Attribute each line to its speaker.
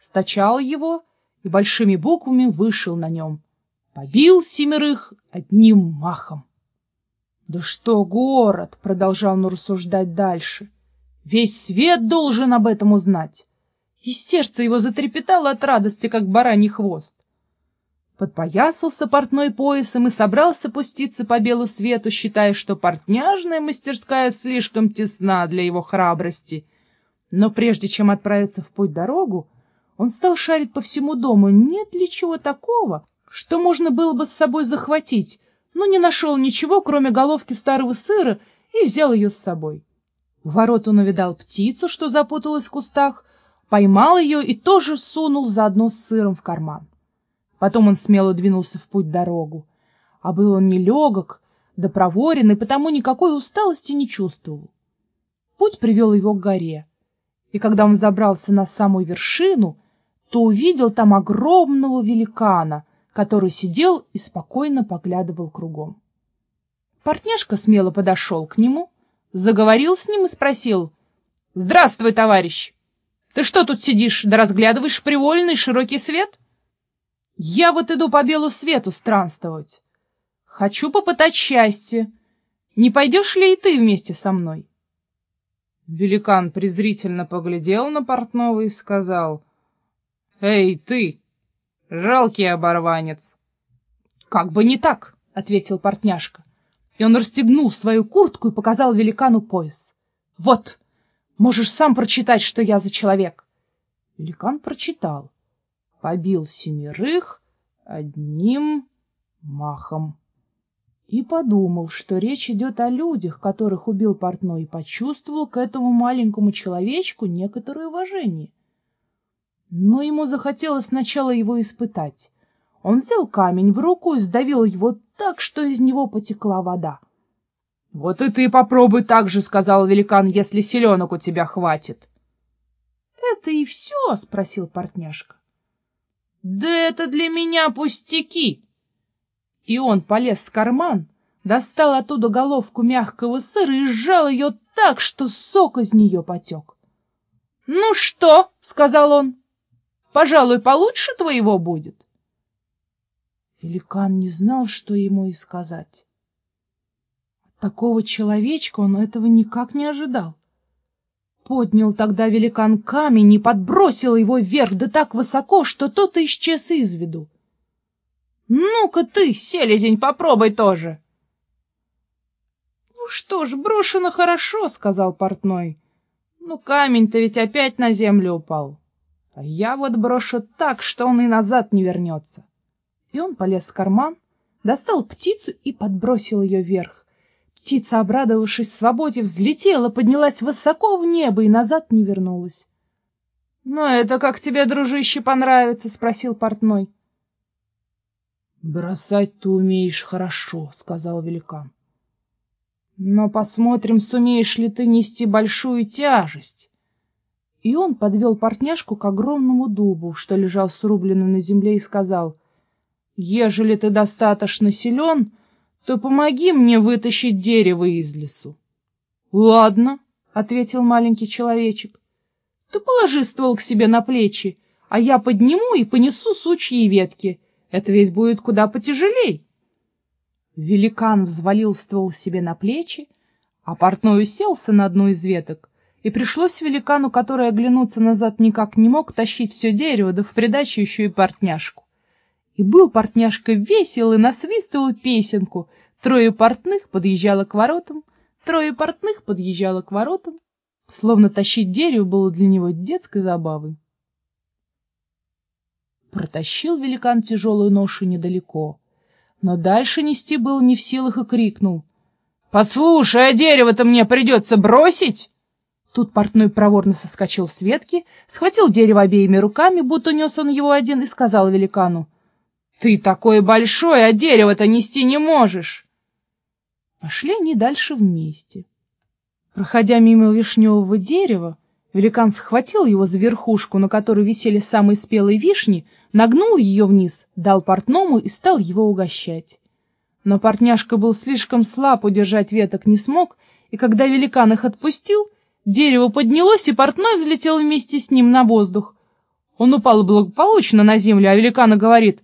Speaker 1: стачал его и большими буквами вышел на нем. Побил семерых одним махом. «Да что город!» — продолжал он рассуждать дальше. «Весь свет должен об этом узнать!» И сердце его затрепетало от радости, как бараний хвост. Подпоясался портной поясом и собрался пуститься по белу свету, считая, что портняжная мастерская слишком тесна для его храбрости. Но прежде чем отправиться в путь дорогу, он стал шарить по всему дому, нет ли чего такого, что можно было бы с собой захватить, но не нашел ничего, кроме головки старого сыра, и взял ее с собой. В ворот он увидал птицу, что запуталась в кустах, поймал ее и тоже сунул заодно с сыром в карман. Потом он смело двинулся в путь дорогу. А был он нелегок, да проворен, и потому никакой усталости не чувствовал. Путь привел его к горе, и когда он забрался на самую вершину, то увидел там огромного великана, который сидел и спокойно поглядывал кругом. Портняшка смело подошел к нему, заговорил с ним и спросил, «Здравствуй, товарищ! Ты что тут сидишь, да разглядываешь привольный широкий свет?» «Я вот иду по белу свету странствовать. Хочу попытать счастье. Не пойдешь ли и ты вместе со мной?» Великан презрительно поглядел на портного и сказал, «Эй, ты, жалкий оборванец!» «Как бы не так!» — ответил портняшка. И он расстегнул свою куртку и показал великану пояс. «Вот, можешь сам прочитать, что я за человек!» Великан прочитал. Побил семерых одним махом. И подумал, что речь идет о людях, которых убил портной, и почувствовал к этому маленькому человечку некоторое уважение. Но ему захотелось сначала его испытать. Он взял камень в руку и сдавил его так, что из него потекла вода. — Вот и ты попробуй так же, — сказал великан, — если селенок у тебя хватит. — Это и все? — спросил портняшка. — Да это для меня пустяки! И он полез в карман, достал оттуда головку мягкого сыра и сжал ее так, что сок из нее потек. — Ну что? — сказал он. Пожалуй, получше твоего будет. Великан не знал, что ему и сказать. Такого человечка он этого никак не ожидал. Поднял тогда великан камень и подбросил его вверх, да так высоко, что тот исчез из виду. «Ну-ка ты, селезень, попробуй тоже!» «Ну что ж, брошено хорошо», — сказал портной. «Ну камень-то ведь опять на землю упал». Я вот брошу так, что он и назад не вернется. И он полез в карман, достал птицу и подбросил ее вверх. Птица, обрадовавшись свободе, взлетела, поднялась высоко в небо и назад не вернулась. — Ну, это как тебе, дружище, понравится? — спросил портной. — Бросать ты умеешь хорошо, — сказал великан. — Но посмотрим, сумеешь ли ты нести большую тяжесть. И он подвел портняшку к огромному дубу, что лежал срубленный на земле, и сказал, «Ежели ты достаточно силен, то помоги мне вытащить дерево из лесу». «Ладно», — ответил маленький человечек, «ты положи ствол к себе на плечи, а я подниму и понесу сучьи ветки. Это ведь будет куда потяжелей». Великан взвалил ствол себе на плечи, а портной уселся на одну из веток и пришлось великану, который оглянуться назад никак не мог, тащить все дерево, да в придачу еще и портняшку. И был портняшка весел и насвистывал песенку. Трое портных подъезжало к воротам, трое портных подъезжало к воротам. Словно тащить дерево было для него детской забавой. Протащил великан тяжелую ношу недалеко, но дальше нести был не в силах и крикнул. — Послушай, а дерево-то мне придется бросить? Тут портной проворно соскочил с ветки, схватил дерево обеими руками, будто нес он его один, и сказал великану, «Ты такой большой, а дерево-то нести не можешь!» Пошли они дальше вместе. Проходя мимо вишневого дерева, великан схватил его за верхушку, на которой висели самые спелые вишни, нагнул ее вниз, дал портному и стал его угощать. Но портняшка был слишком слаб, удержать веток не смог, и когда великан их отпустил, Дерево поднялось, и портной взлетел вместе с ним на воздух. Он упал благополучно на землю, а великан говорит,